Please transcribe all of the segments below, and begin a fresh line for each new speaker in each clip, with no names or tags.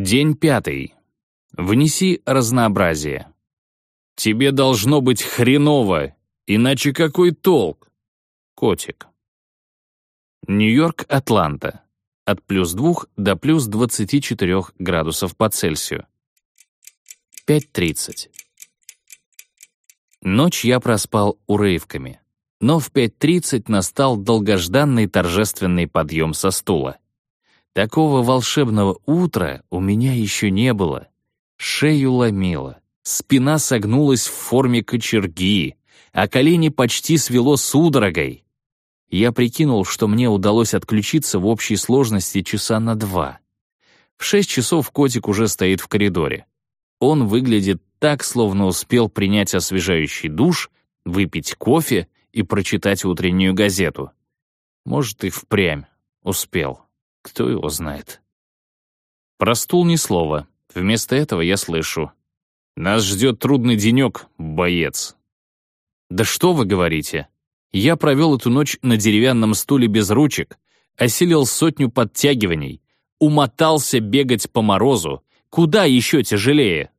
День пятый. Внеси разнообразие. Тебе должно быть хреново, иначе какой толк? Котик. Нью-Йорк, Атланта. От плюс 2 до плюс 24 градусов по Цельсию. 5.30. Ночь я проспал урывками, но в 5.30 настал долгожданный торжественный подъем со стула. Такого волшебного утра у меня еще не было. Шею ломило, спина согнулась в форме кочерги, а колени почти свело судорогой. Я прикинул, что мне удалось отключиться в общей сложности часа на два. В шесть часов котик уже стоит в коридоре. Он выглядит так, словно успел принять освежающий душ, выпить кофе и прочитать утреннюю газету. Может, и впрямь успел. Кто его знает. Про стул ни слова. Вместо этого я слышу. «Нас ждет трудный денек, боец». «Да что вы говорите? Я провел эту ночь на деревянном стуле без ручек, осилил сотню подтягиваний, умотался бегать по морозу. Куда еще тяжелее?»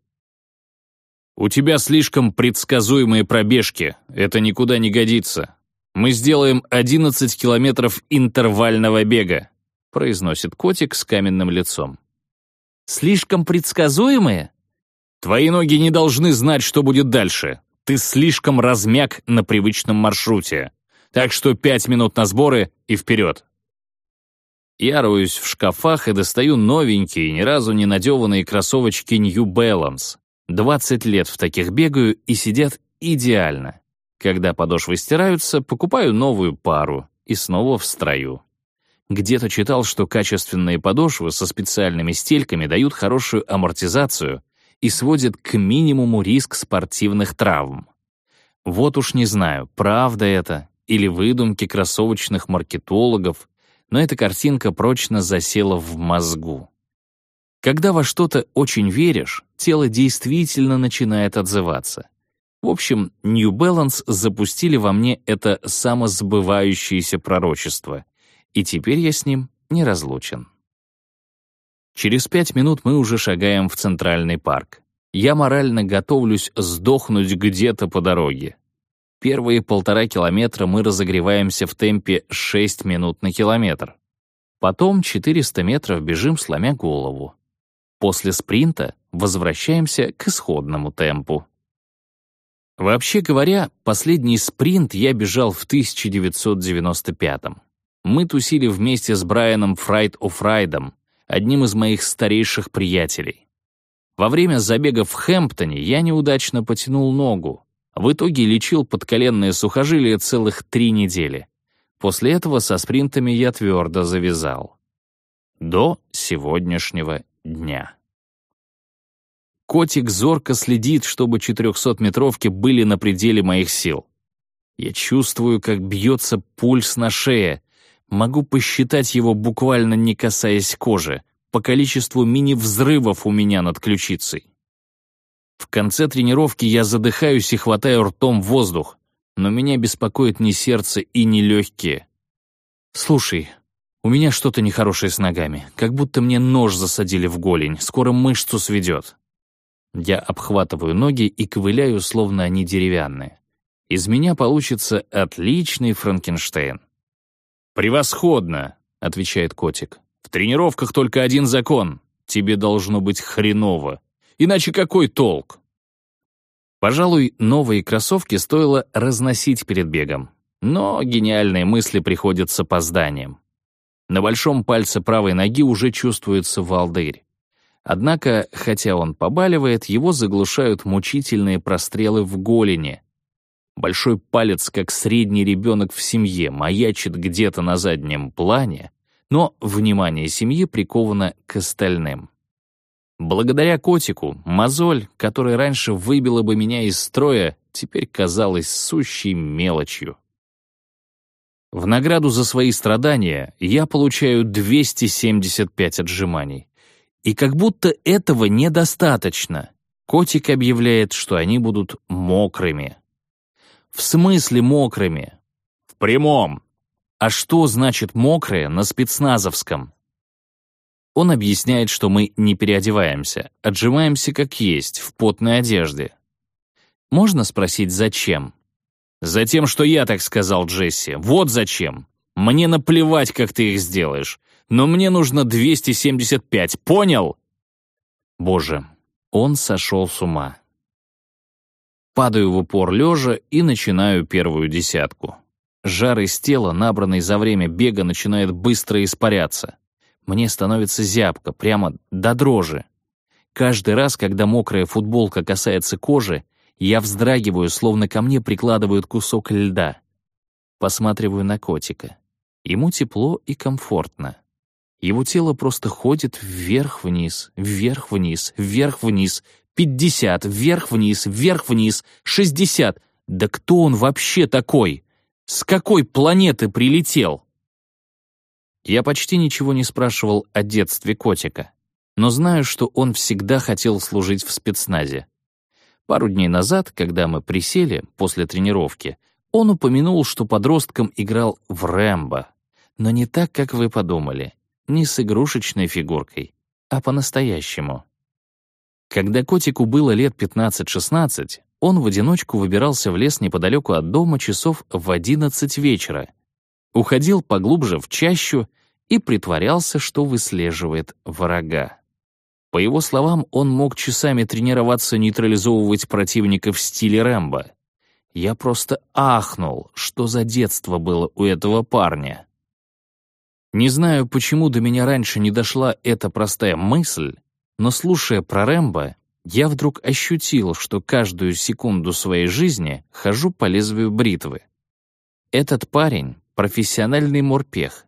«У тебя слишком предсказуемые пробежки. Это никуда не годится. Мы сделаем 11 километров интервального бега», произносит котик с каменным лицом. «Слишком предсказуемые?» «Твои ноги не должны знать, что будет дальше. Ты слишком размяк на привычном маршруте. Так что пять минут на сборы и вперед». Я роюсь в шкафах и достаю новенькие, ни разу не надеванные кроссовочки New Balance. 20 лет в таких бегаю и сидят идеально. Когда подошвы стираются, покупаю новую пару и снова в строю. Где-то читал, что качественные подошвы со специальными стельками дают хорошую амортизацию и сводят к минимуму риск спортивных травм. Вот уж не знаю, правда это или выдумки кроссовочных маркетологов, но эта картинка прочно засела в мозгу. Когда во что-то очень веришь, тело действительно начинает отзываться. В общем, New Balance запустили во мне это самосбывающееся пророчество, и теперь я с ним не разлучен. Через пять минут мы уже шагаем в Центральный парк. Я морально готовлюсь сдохнуть где-то по дороге. Первые полтора километра мы разогреваемся в темпе 6 минут на километр. Потом 400 метров бежим, сломя голову. После спринта возвращаемся к исходному темпу. Вообще говоря, последний спринт я бежал в 1995 -м. Мы тусили вместе с Брайаном Фрайд О'Фрайдом, одним из моих старейших приятелей. Во время забега в Хэмптоне я неудачно потянул ногу. В итоге лечил подколенные сухожилия целых три недели. После этого со спринтами я твердо завязал. До сегодняшнего дня. Котик зорко следит, чтобы 400-метровки были на пределе моих сил. Я чувствую, как бьется пульс на шее. Могу посчитать его буквально не касаясь кожи, по количеству мини-взрывов у меня над ключицей. В конце тренировки я задыхаюсь и хватаю ртом воздух, но меня беспокоит не сердце и не легкие. «Слушай, у меня что-то нехорошее с ногами, как будто мне нож засадили в голень, скоро мышцу сведет. Я обхватываю ноги и ковыляю, словно они деревянные. Из меня получится отличный Франкенштейн. «Превосходно!» — отвечает котик. «В тренировках только один закон. Тебе должно быть хреново. Иначе какой толк?» Пожалуй, новые кроссовки стоило разносить перед бегом. Но гениальные мысли приходят с опозданием. На большом пальце правой ноги уже чувствуется волдырь. Однако, хотя он побаливает, его заглушают мучительные прострелы в голени. Большой палец, как средний ребенок в семье, маячит где-то на заднем плане, но внимание семьи приковано к остальным. Благодаря котику, мозоль, которая раньше выбила бы меня из строя, теперь казалась сущей мелочью. В награду за свои страдания я получаю 275 отжиманий. И как будто этого недостаточно. Котик объявляет, что они будут мокрыми. В смысле мокрыми? В прямом. А что значит мокрые на спецназовском? Он объясняет, что мы не переодеваемся, отжимаемся как есть, в потной одежде. Можно спросить, зачем? «Затем, что я так сказал, Джесси. Вот зачем. Мне наплевать, как ты их сделаешь. Но мне нужно 275, понял?» Боже, он сошел с ума. Падаю в упор лежа и начинаю первую десятку. Жар из тела, набранный за время бега, начинает быстро испаряться. Мне становится зябко, прямо до дрожи. Каждый раз, когда мокрая футболка касается кожи, я вздрагиваю, словно ко мне прикладывают кусок льда. Посматриваю на котика. Ему тепло и комфортно. Его тело просто ходит вверх-вниз, вверх-вниз, вверх-вниз, пятьдесят, вверх-вниз, вверх-вниз, шестьдесят. Да кто он вообще такой? С какой планеты прилетел? Я почти ничего не спрашивал о детстве котика, но знаю, что он всегда хотел служить в спецназе. Пару дней назад, когда мы присели после тренировки, он упомянул, что подростком играл в Рэмбо, но не так, как вы подумали, не с игрушечной фигуркой, а по-настоящему. Когда котику было лет 15-16, он в одиночку выбирался в лес неподалеку от дома часов в 11 вечера, уходил поглубже в чащу и притворялся, что выслеживает врага. По его словам, он мог часами тренироваться нейтрализовывать противника в стиле Рэмбо. Я просто ахнул, что за детство было у этого парня. Не знаю, почему до меня раньше не дошла эта простая мысль, но слушая про Рэмбо, я вдруг ощутил, что каждую секунду своей жизни хожу по лезвию бритвы. Этот парень — профессиональный морпех,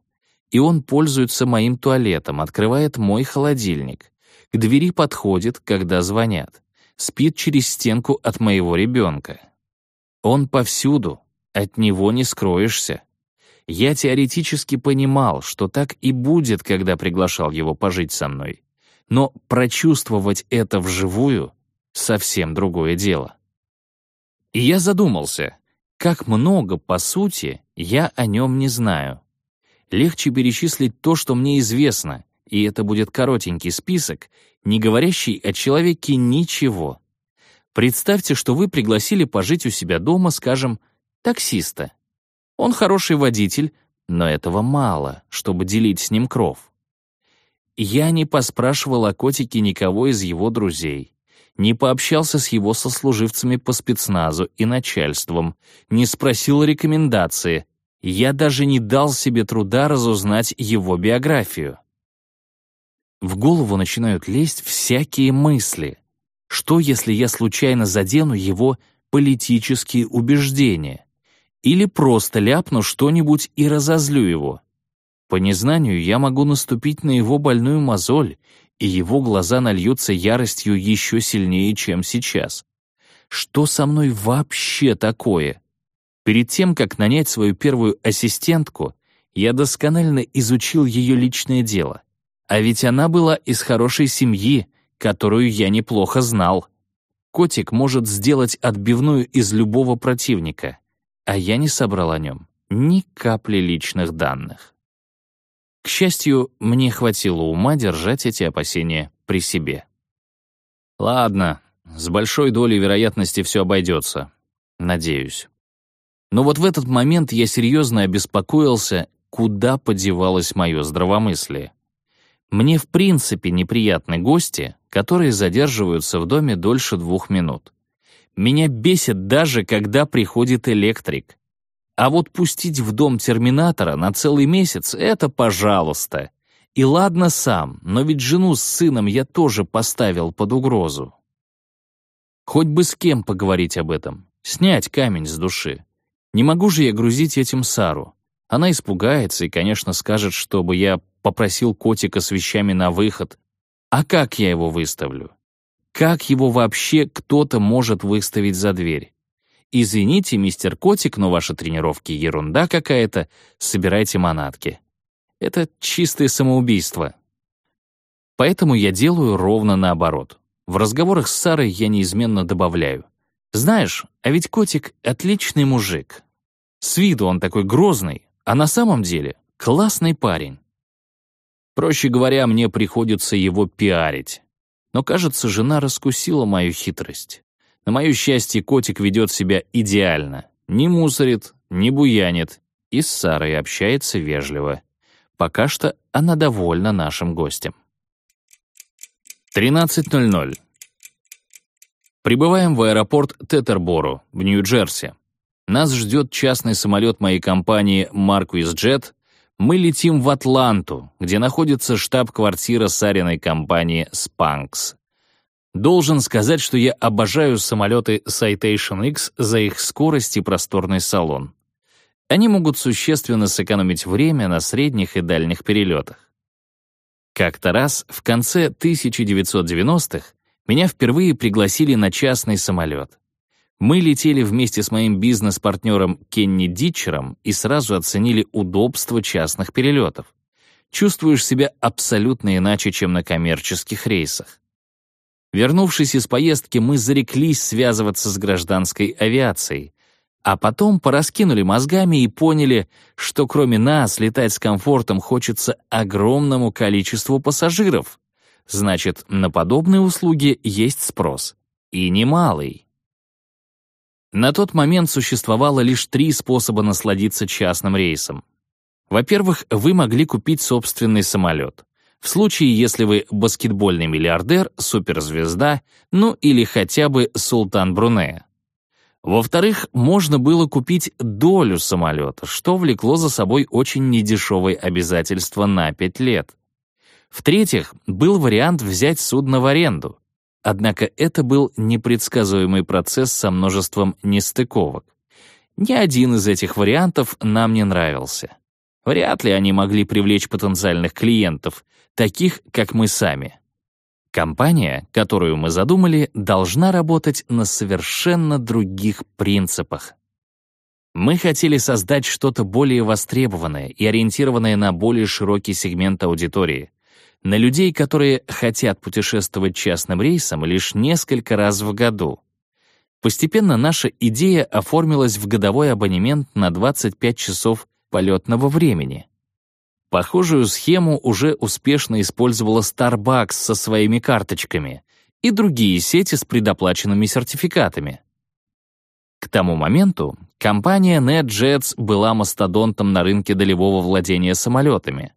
и он пользуется моим туалетом, открывает мой холодильник, к двери подходит, когда звонят. Спит через стенку от моего ребенка. Он повсюду, от него не скроешься. Я теоретически понимал, что так и будет, когда приглашал его пожить со мной. Но прочувствовать это вживую — совсем другое дело. И я задумался, как много, по сути, я о нем не знаю. Легче перечислить то, что мне известно, и это будет коротенький список, не говорящий о человеке ничего. Представьте, что вы пригласили пожить у себя дома, скажем, таксиста. Он хороший водитель, но этого мало, чтобы делить с ним кров. Я не поспрашивал о котике никого из его друзей, не пообщался с его сослуживцами по спецназу и начальством, не спросил рекомендации, я даже не дал себе труда разузнать его биографию. В голову начинают лезть всякие мысли. Что, если я случайно задену его политические убеждения? Или просто ляпну что-нибудь и разозлю его? По незнанию я могу наступить на его больную мозоль, и его глаза нальются яростью еще сильнее, чем сейчас. Что со мной вообще такое? Перед тем, как нанять свою первую ассистентку, я досконально изучил ее личное дело — а ведь она была из хорошей семьи, которую я неплохо знал. Котик может сделать отбивную из любого противника, а я не собрал о нем ни капли личных данных. К счастью, мне хватило ума держать эти опасения при себе. Ладно, с большой долей вероятности все обойдется. Надеюсь. Но вот в этот момент я серьезно обеспокоился, куда подевалось мое здравомыслие. Мне в принципе неприятны гости, которые задерживаются в доме дольше двух минут. Меня бесит даже, когда приходит электрик. А вот пустить в дом терминатора на целый месяц — это пожалуйста. И ладно сам, но ведь жену с сыном я тоже поставил под угрозу. Хоть бы с кем поговорить об этом, снять камень с души. Не могу же я грузить этим Сару. Она испугается и, конечно, скажет, чтобы я попросил котика с вещами на выход. А как я его выставлю? Как его вообще кто-то может выставить за дверь? Извините, мистер Котик, но ваши тренировки ерунда какая-то, собирайте манатки. Это чистое самоубийство. Поэтому я делаю ровно наоборот. В разговорах с Сарой я неизменно добавляю. Знаешь, а ведь котик — отличный мужик. С виду он такой грозный, а на самом деле классный парень. Проще говоря, мне приходится его пиарить. Но, кажется, жена раскусила мою хитрость. На мое счастье, котик ведет себя идеально. Не мусорит, не буянит и с Сарой общается вежливо. Пока что она довольна нашим гостем. 13.00. Прибываем в аэропорт Тетерборо в Нью-Джерси. Нас ждет частный самолет моей компании Marquis Jet. Мы летим в Атланту, где находится штаб-квартира Сариной компании Spanx. Должен сказать, что я обожаю самолеты Citation X за их скорость и просторный салон. Они могут существенно сэкономить время на средних и дальних перелетах. Как-то раз, в конце 1990-х, меня впервые пригласили на частный самолет. Мы летели вместе с моим бизнес-партнером Кенни Дитчером и сразу оценили удобство частных перелетов. Чувствуешь себя абсолютно иначе, чем на коммерческих рейсах. Вернувшись из поездки, мы зареклись связываться с гражданской авиацией, а потом пораскинули мозгами и поняли, что кроме нас летать с комфортом хочется огромному количеству пассажиров. Значит, на подобные услуги есть спрос. И немалый. На тот момент существовало лишь три способа насладиться частным рейсом. Во-первых, вы могли купить собственный самолет. В случае, если вы баскетбольный миллиардер, суперзвезда, ну или хотя бы султан Брунея. Во-вторых, можно было купить долю самолета, что влекло за собой очень недешевые обязательства на 5 лет. В-третьих, был вариант взять судно в аренду. Однако это был непредсказуемый процесс со множеством нестыковок. Ни один из этих вариантов нам не нравился. Вряд ли они могли привлечь потенциальных клиентов, таких, как мы сами. Компания, которую мы задумали, должна работать на совершенно других принципах. Мы хотели создать что-то более востребованное и ориентированное на более широкий сегмент аудитории, на людей, которые хотят путешествовать частным рейсом лишь несколько раз в году. Постепенно наша идея оформилась в годовой абонемент на 25 часов полетного времени. Похожую схему уже успешно использовала Starbucks со своими карточками и другие сети с предоплаченными сертификатами. К тому моменту компания NetJets была мастодонтом на рынке долевого владения самолетами.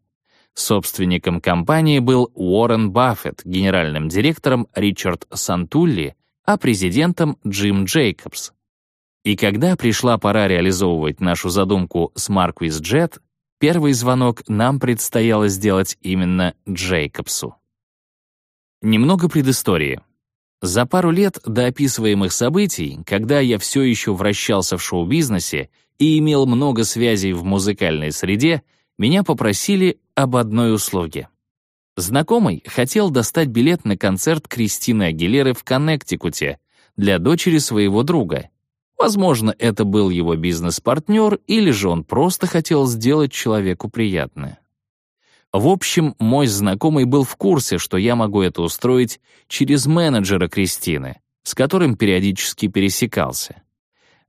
Собственником компании был Уоррен Баффет, генеральным директором Ричард Сантулли, а президентом Джим Джейкобс. И когда пришла пора реализовывать нашу задумку с Marquis Jet, первый звонок нам предстояло сделать именно Джейкобсу. Немного предыстории. За пару лет до описываемых событий, когда я все еще вращался в шоу-бизнесе и имел много связей в музыкальной среде, меня попросили об одной услуге. Знакомый хотел достать билет на концерт Кристины Агилеры в Коннектикуте для дочери своего друга, Возможно, это был его бизнес-партнер, или же он просто хотел сделать человеку приятное. В общем, мой знакомый был в курсе, что я могу это устроить через менеджера Кристины, с которым периодически пересекался.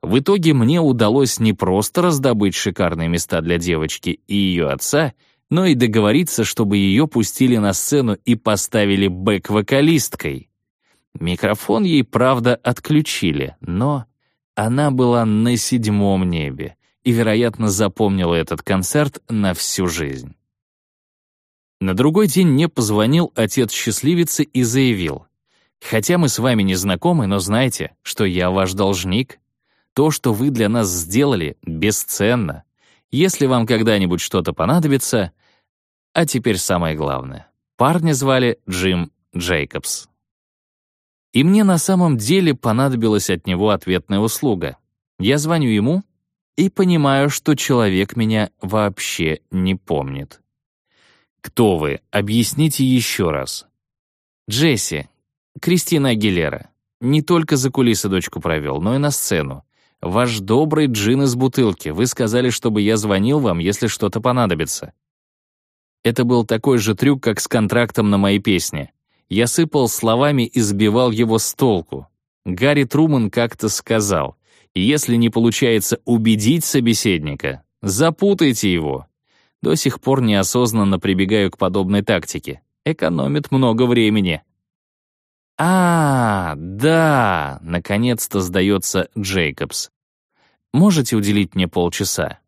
В итоге мне удалось не просто раздобыть шикарные места для девочки и ее отца, но и договориться, чтобы ее пустили на сцену и поставили бэк-вокалисткой. Микрофон ей, правда, отключили, но она была на седьмом небе и, вероятно, запомнила этот концерт на всю жизнь. На другой день мне позвонил отец счастливицы и заявил, «Хотя мы с вами не знакомы, но знайте, что я ваш должник. То, что вы для нас сделали, бесценно. Если вам когда-нибудь что-то понадобится...» А теперь самое главное. Парня звали Джим Джейкобс. И мне на самом деле понадобилась от него ответная услуга. Я звоню ему и понимаю, что человек меня вообще не помнит. «Кто вы? Объясните еще раз». «Джесси, Кристина Агилера. Не только за кулисы дочку провел, но и на сцену. Ваш добрый джин из бутылки. Вы сказали, чтобы я звонил вам, если что-то понадобится». Это был такой же трюк, как с контрактом на мои песни. Я сыпал словами и сбивал его с толку. Гарри Труман как-то сказал, если не получается убедить собеседника, запутайте его. До сих пор неосознанно прибегаю к подобной тактике. Экономит много времени. «А, да!» — наконец-то сдается Джейкобс. «Можете уделить мне полчаса?»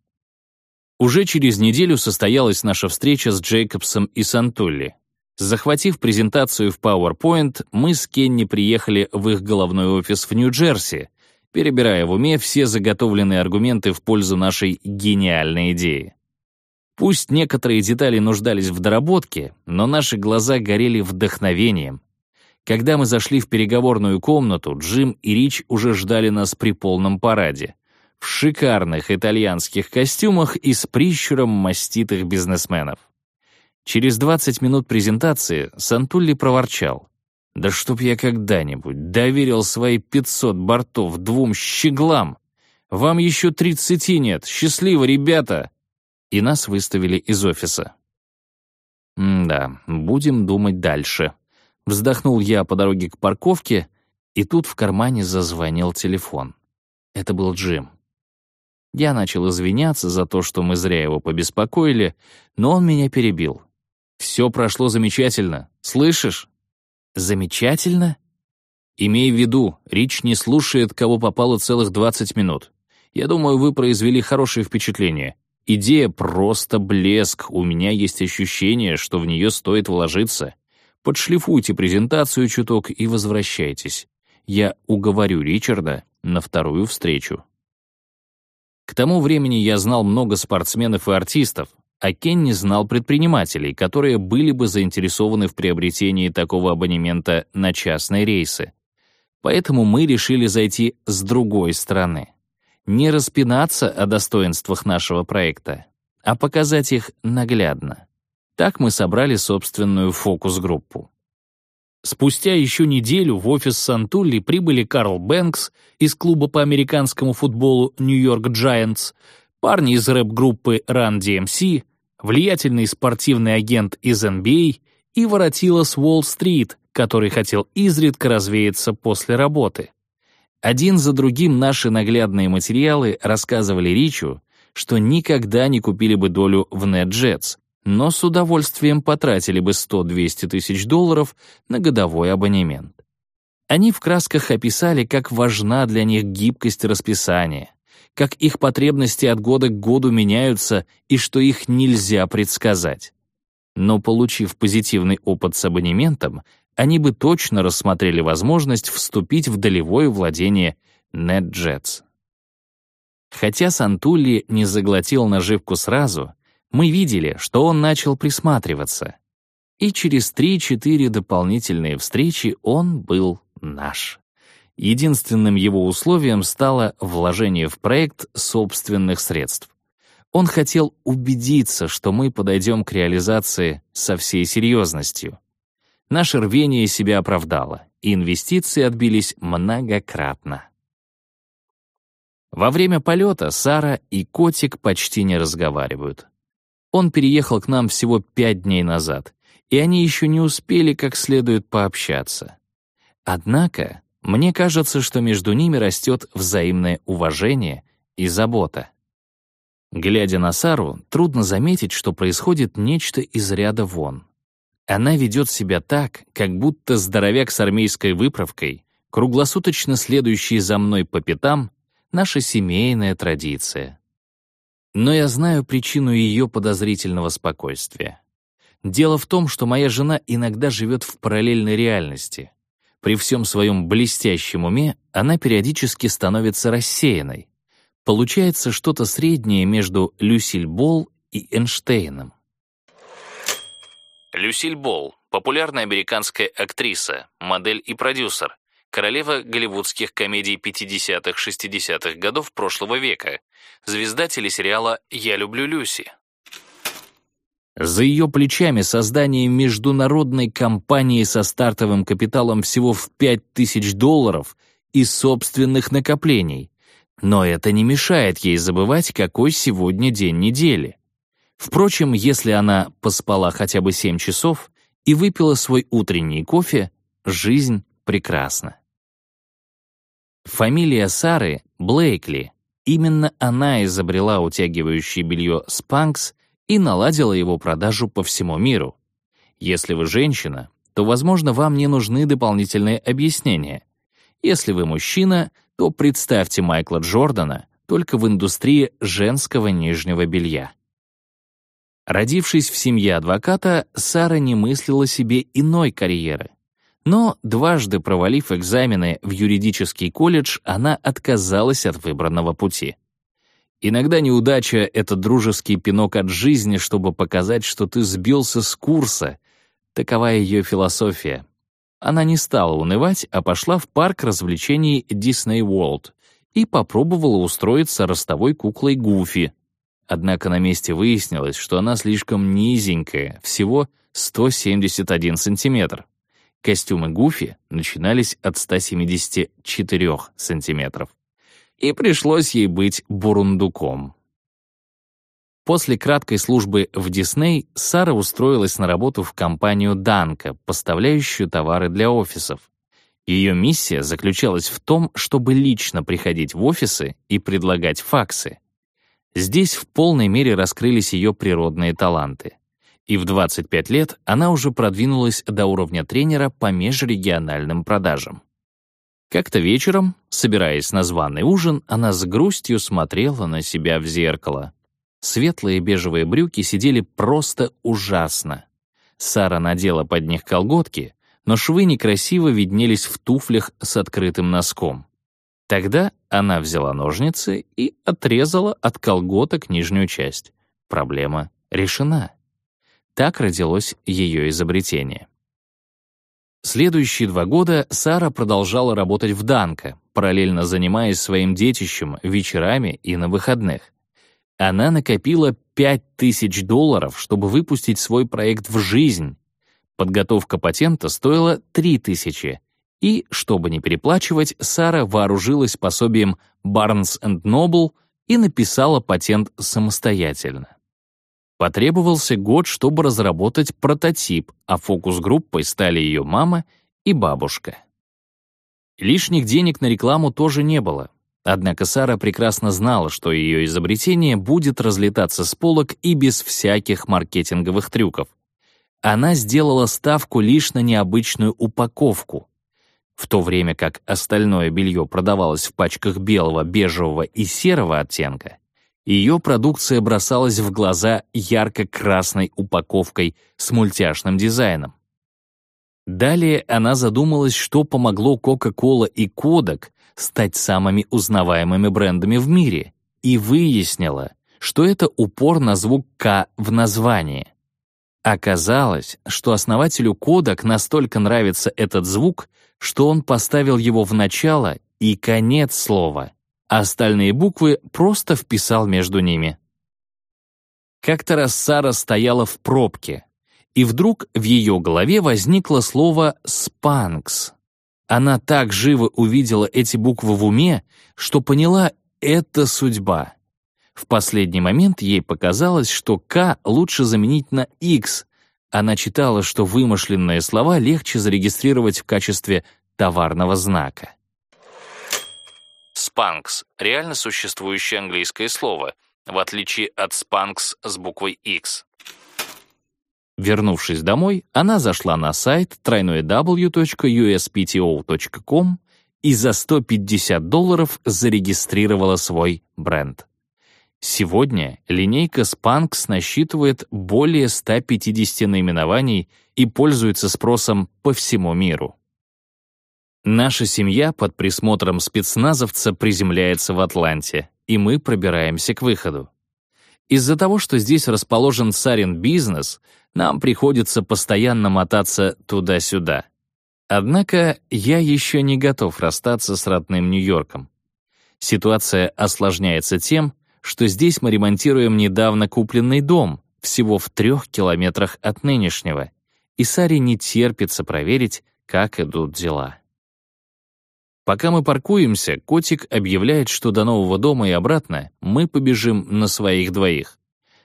Уже через неделю состоялась наша встреча с Джейкобсом и Сантулли. Захватив презентацию в PowerPoint, мы с Кенни приехали в их головной офис в Нью-Джерси, перебирая в уме все заготовленные аргументы в пользу нашей гениальной идеи. Пусть некоторые детали нуждались в доработке, но наши глаза горели вдохновением. Когда мы зашли в переговорную комнату, Джим и Рич уже ждали нас при полном параде. В шикарных итальянских костюмах и с прищуром маститых бизнесменов. Через 20 минут презентации Сантулли проворчал. «Да чтоб я когда-нибудь доверил свои 500 бортов двум щеглам! Вам еще 30 нет! Счастливо, ребята!» И нас выставили из офиса. «Да, будем думать дальше». Вздохнул я по дороге к парковке, и тут в кармане зазвонил телефон. Это был Джим. Я начал извиняться за то, что мы зря его побеспокоили, но он меня перебил. «Все прошло замечательно. Слышишь?» «Замечательно?» «Имей в виду, Рич не слушает, кого попало целых 20 минут. Я думаю, вы произвели хорошее впечатление. Идея просто блеск, у меня есть ощущение, что в нее стоит вложиться. Подшлифуйте презентацию чуток и возвращайтесь. Я уговорю Ричарда на вторую встречу». К тому времени я знал много спортсменов и артистов, а Кенни знал предпринимателей, которые были бы заинтересованы в приобретении такого абонемента на частные рейсы. Поэтому мы решили зайти с другой стороны. Не распинаться о достоинствах нашего проекта, а показать их наглядно. Так мы собрали собственную фокус-группу. Спустя еще неделю в офис Сантулли прибыли Карл Бэнкс из клуба по американскому футболу Нью-Йорк Giants, парни из рэп-группы Run DMC, влиятельный спортивный агент из NBA и воротила с Уолл-стрит, который хотел изредка развеяться после работы. Один за другим наши наглядные материалы рассказывали Ричу, что никогда не купили бы долю в NetJets, но с удовольствием потратили бы 100-200 тысяч долларов на годовой абонемент. Они в красках описали, как важна для них гибкость расписания, как их потребности от года к году меняются и что их нельзя предсказать. Но получив позитивный опыт с абонементом, они бы точно рассмотрели возможность вступить в долевое владение NetJets. Хотя Сантулли не заглотил наживку сразу, мы видели, что он начал присматриваться. И через 3-4 дополнительные встречи он был наш. Единственным его условием стало вложение в проект собственных средств. Он хотел убедиться, что мы подойдем к реализации со всей серьезностью. Наше рвение себя оправдало, и инвестиции отбились многократно. Во время полета Сара и котик почти не разговаривают. Он переехал к нам всего пять дней назад, и они еще не успели как следует пообщаться. Однако, мне кажется, что между ними растет взаимное уважение и забота. Глядя на Сару, трудно заметить, что происходит нечто из ряда вон. Она ведет себя так, как будто здоровяк с армейской выправкой, круглосуточно следующий за мной по пятам, наша семейная традиция. Но я знаю причину ее подозрительного спокойствия. Дело в том, что моя жена иногда живет в параллельной реальности. При всем своем блестящем уме она периодически становится рассеянной. Получается что-то среднее между Люсиль Болл и Эйнштейном. Люсиль Болл — популярная американская актриса, модель и продюсер, королева голливудских комедий 50-60-х годов прошлого века, звезда телесериала «Я люблю Люси». За ее плечами создание международной компании со стартовым капиталом всего в 5000 долларов и собственных накоплений. Но это не мешает ей забывать, какой сегодня день недели. Впрочем, если она поспала хотя бы 7 часов и выпила свой утренний кофе, жизнь прекрасна. Фамилия Сары — Блейкли. Именно она изобрела утягивающее белье «Спанкс» и наладила его продажу по всему миру. Если вы женщина, то, возможно, вам не нужны дополнительные объяснения. Если вы мужчина, то представьте Майкла Джордана только в индустрии женского нижнего белья. Родившись в семье адвоката, Сара не мыслила себе иной карьеры. Но, дважды провалив экзамены в юридический колледж, она отказалась от выбранного пути. Иногда неудача — это дружеский пинок от жизни, чтобы показать, что ты сбился с курса. Такова ее философия. Она не стала унывать, а пошла в парк развлечений Disney World и попробовала устроиться ростовой куклой Гуфи. Однако на месте выяснилось, что она слишком низенькая, всего 171 сантиметр. Костюмы Гуфи начинались от 174 сантиметров и пришлось ей быть бурундуком. После краткой службы в Дисней Сара устроилась на работу в компанию «Данко», поставляющую товары для офисов. Ее миссия заключалась в том, чтобы лично приходить в офисы и предлагать факсы. Здесь в полной мере раскрылись ее природные таланты. И в 25 лет она уже продвинулась до уровня тренера по межрегиональным продажам. Как-то вечером, собираясь на званый ужин, она с грустью смотрела на себя в зеркало. Светлые бежевые брюки сидели просто ужасно. Сара надела под них колготки, но швы некрасиво виднелись в туфлях с открытым носком. Тогда она взяла ножницы и отрезала от колготок нижнюю часть. Проблема решена. Так родилось ее изобретение. Следующие два года Сара продолжала работать в Данко, параллельно занимаясь своим детищем вечерами и на выходных. Она накопила 5000 долларов, чтобы выпустить свой проект в жизнь. Подготовка патента стоила 3000, и, чтобы не переплачивать, Сара вооружилась пособием Barnes Noble и написала патент самостоятельно. Потребовался год, чтобы разработать прототип, а фокус-группой стали ее мама и бабушка. Лишних денег на рекламу тоже не было. Однако Сара прекрасно знала, что ее изобретение будет разлетаться с полок и без всяких маркетинговых трюков. Она сделала ставку лишь на необычную упаковку. В то время как остальное белье продавалось в пачках белого, бежевого и серого оттенка, ее продукция бросалась в глаза ярко-красной упаковкой с мультяшным дизайном. Далее она задумалась, что помогло Coca-Cola и Kodak стать самыми узнаваемыми брендами в мире, и выяснила, что это упор на звук «К» в названии. Оказалось, что основателю Kodak настолько нравится этот звук, что он поставил его в начало и конец слова — а остальные буквы просто вписал между ними. Как-то раз Сара стояла в пробке, и вдруг в ее голове возникло слово «спанкс». Она так живо увидела эти буквы в уме, что поняла — это судьба. В последний момент ей показалось, что «К» лучше заменить на «X». Она читала, что вымышленные слова легче зарегистрировать в качестве товарного знака. Спанкс — реально существующее английское слово, в отличие от спанкс с буквой X. Вернувшись домой, она зашла на сайт www.uspto.com и за 150 долларов зарегистрировала свой бренд. Сегодня линейка Spanx насчитывает более 150 наименований и пользуется спросом по всему миру. Наша семья под присмотром спецназовца приземляется в Атланте, и мы пробираемся к выходу. Из-за того, что здесь расположен Сарин бизнес, нам приходится постоянно мотаться туда-сюда. Однако я еще не готов расстаться с родным Нью-Йорком. Ситуация осложняется тем, что здесь мы ремонтируем недавно купленный дом, всего в трех километрах от нынешнего, и Саре не терпится проверить, как идут дела. Пока мы паркуемся, котик объявляет, что до нового дома и обратно мы побежим на своих двоих.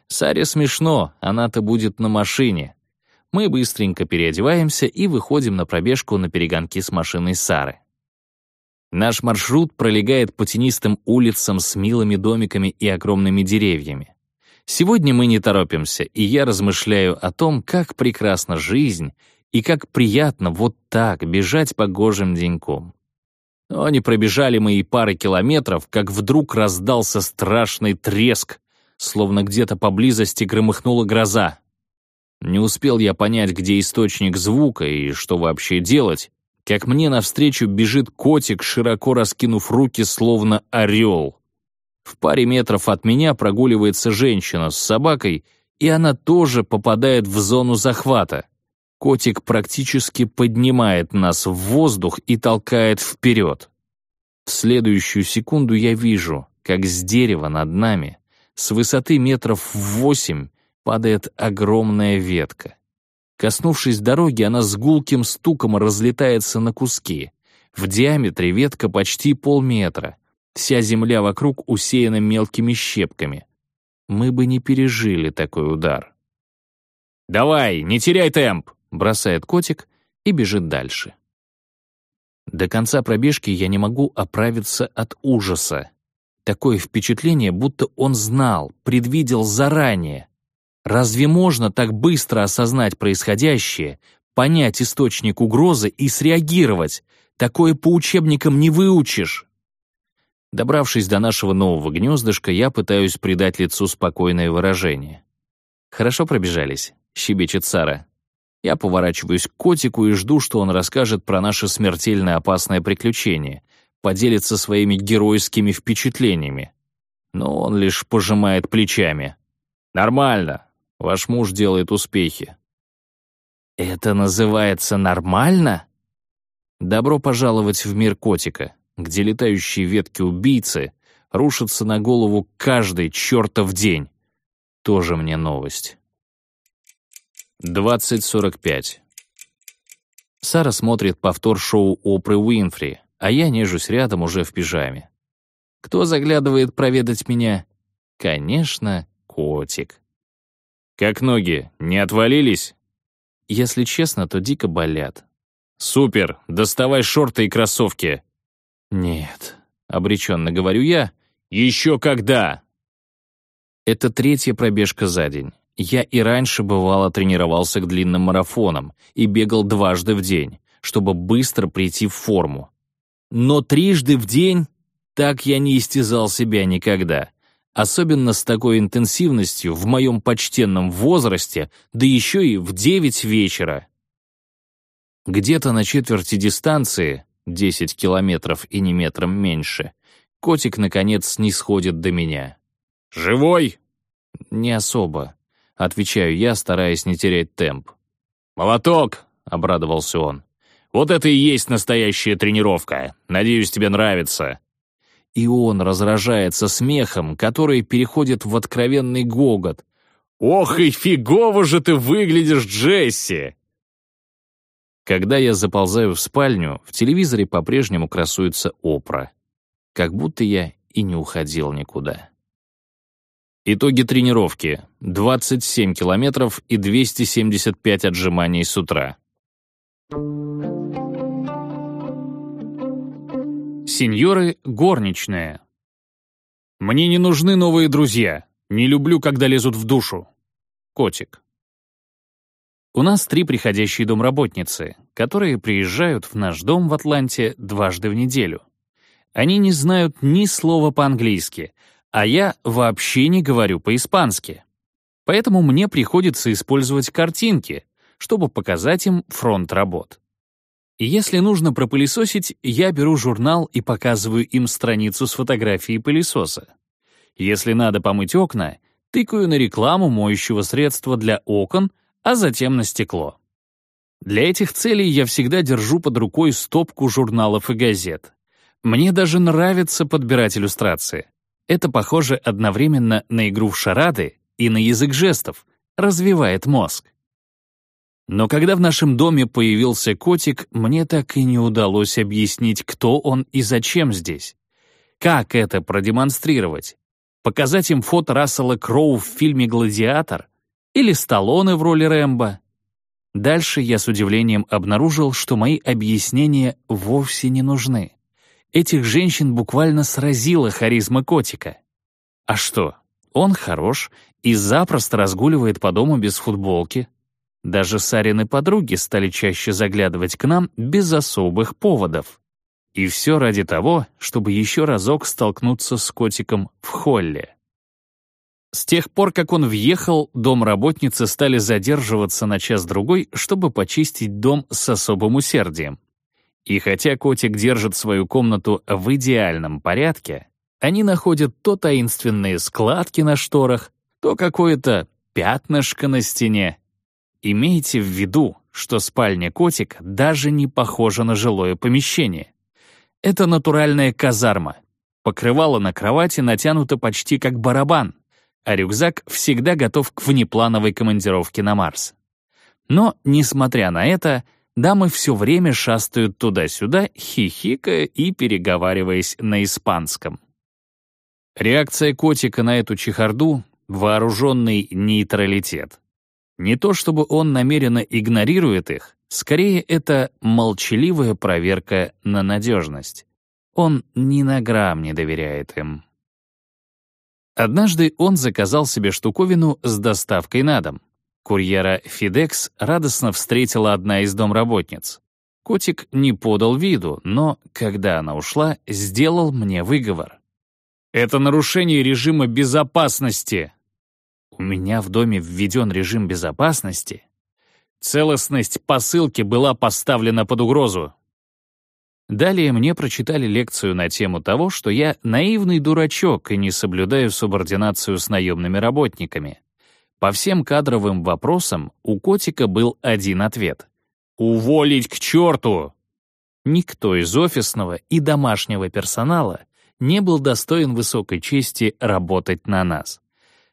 Саре смешно, она-то будет на машине. Мы быстренько переодеваемся и выходим на пробежку на перегонки с машиной Сары. Наш маршрут пролегает по тенистым улицам с милыми домиками и огромными деревьями. Сегодня мы не торопимся, и я размышляю о том, как прекрасна жизнь и как приятно вот так бежать погожим деньком. Но не пробежали мы и пары километров, как вдруг раздался страшный треск, словно где-то поблизости громыхнула гроза. Не успел я понять, где источник звука и что вообще делать, как мне навстречу бежит котик, широко раскинув руки, словно орел. В паре метров от меня прогуливается женщина с собакой, и она тоже попадает в зону захвата. Котик практически поднимает нас в воздух и толкает вперед. В следующую секунду я вижу, как с дерева над нами, с высоты метров в восемь, падает огромная ветка. Коснувшись дороги, она с гулким стуком разлетается на куски. В диаметре ветка почти полметра. Вся земля вокруг усеяна мелкими щепками. Мы бы не пережили такой удар. «Давай, не теряй темп!» — бросает котик и бежит дальше. До конца пробежки я не могу оправиться от ужаса. Такое впечатление, будто он знал, предвидел заранее. Разве можно так быстро осознать происходящее, понять источник угрозы и среагировать? Такое по учебникам не выучишь. Добравшись до нашего нового гнездышка, я пытаюсь придать лицу спокойное выражение. «Хорошо пробежались», — щебечет Сара. Я поворачиваюсь к котику и жду, что он расскажет про наше смертельно опасное приключение, поделится своими геройскими впечатлениями. Но он лишь пожимает плечами. «Нормально. Ваш муж делает успехи». «Это называется нормально?» Добро пожаловать в мир котика, где летающие ветки убийцы рушатся на голову каждый чертов день. Тоже мне новость. 20.45. Сара смотрит повтор шоу Опры Уинфри, а я нежусь рядом уже в пижаме. Кто заглядывает проведать меня? Конечно, котик. «Как ноги? Не отвалились?» Если честно, то дико болят. «Супер! Доставай шорты и кроссовки!» «Нет», — обреченно говорю я. «Еще когда?» Это третья пробежка за день. Я и раньше бывало тренировался к длинным марафонам и бегал дважды в день, чтобы быстро прийти в форму. Но трижды в день так я не истязал себя никогда особенно с такой интенсивностью в моем почтенном возрасте, да еще и в девять вечера. Где-то на четверти дистанции, 10 километров и не метром меньше, котик, наконец, не сходит до меня. «Живой?» «Не особо», — отвечаю я, стараясь не терять темп. «Молоток!» — обрадовался он. «Вот это и есть настоящая тренировка. Надеюсь, тебе нравится и он разражается смехом, который переходит в откровенный гогот. «Ох и фигово же ты выглядишь, Джесси!» Когда я заползаю в спальню, в телевизоре по-прежнему красуется Опра. Как будто я и не уходил никуда. Итоги тренировки. 27 километров и 275 отжиманий с утра. Сеньоры горничная. Мне не нужны новые друзья. Не люблю, когда лезут в душу. Котик. У нас три приходящие домработницы, которые приезжают в наш дом в Атланте дважды в неделю. Они не знают ни слова по-английски, а я вообще не говорю по-испански. Поэтому мне приходится использовать картинки, чтобы показать им фронт работ. И если нужно пропылесосить, я беру журнал и показываю им страницу с фотографией пылесоса. Если надо помыть окна, тыкаю на рекламу моющего средства для окон, а затем на стекло. Для этих целей я всегда держу под рукой стопку журналов и газет. Мне даже нравится подбирать иллюстрации. Это похоже одновременно на игру в шарады и на язык жестов, развивает мозг. Но когда в нашем доме появился котик, мне так и не удалось объяснить, кто он и зачем здесь. Как это продемонстрировать? Показать им фото Рассела Кроу в фильме «Гладиатор»? Или Сталлоне в роли Рэмбо? Дальше я с удивлением обнаружил, что мои объяснения вовсе не нужны. Этих женщин буквально сразила харизма котика. А что, Он хорош и запросто разгуливает по дому без футболки. Даже Сарины подруги стали чаще заглядывать к нам без особых поводов. И все ради того, чтобы еще разок столкнуться с котиком в холле. С тех пор, как он въехал, домработницы стали задерживаться на час-другой, чтобы почистить дом с особым усердием. И хотя котик держит свою комнату в идеальном порядке, они находят то таинственные складки на шторах, то какое-то пятнышко на стене. Имейте в виду, что спальня котика даже не похожа на жилое помещение. Это натуральная казарма. Покрывало на кровати натянуто почти как барабан, а рюкзак всегда готов к внеплановой командировке на Марс. Но, несмотря на это, дамы все время шастают туда-сюда, хихикая и переговариваясь на испанском. Реакция котика на эту чехарду — вооруженный нейтралитет. Не то чтобы он намеренно игнорирует их, скорее это молчаливая проверка на надежность. Он ни на грамм не доверяет им. Однажды он заказал себе штуковину с доставкой на дом. Курьера FedEx радостно встретила одна из домработниц. Котик не подал виду, но, когда она ушла, сделал мне выговор. Это нарушение режима безопасности. У меня в доме введен режим безопасности. Целостность посылки была поставлена под угрозу. Далее мне прочитали лекцию на тему того, что я наивный дурачок и не соблюдаю субординацию с наемными работниками. По всем кадровым вопросам у котика был один ответ. «Уволить к черту!» Никто из офисного и домашнего персонала не был достоин высокой чести работать на нас.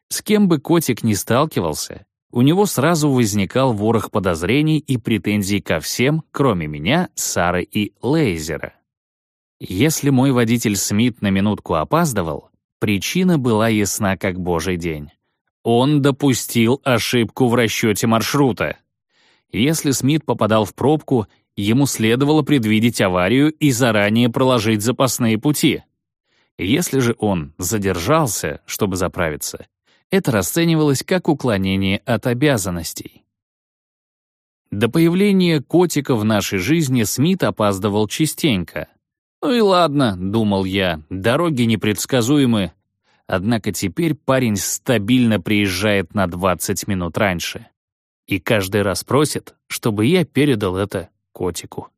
С кем бы котик ни сталкивался, у него сразу возникал ворох подозрений и претензий ко всем, кроме меня, Сары и Лейзера. Если мой водитель Смит на минутку опаздывал, причина была ясна как божий день. Он допустил ошибку в расчете маршрута. Если Смит попадал в пробку, ему следовало предвидеть аварию и заранее проложить запасные пути. Если же он задержался, чтобы заправиться, это расценивалось как уклонение от обязанностей. До появления котика в нашей жизни Смит опаздывал частенько. «Ну и ладно», — думал я, — «дороги непредсказуемы». Однако теперь парень стабильно приезжает на 20 минут раньше. И каждый раз просит, чтобы я передал это котику.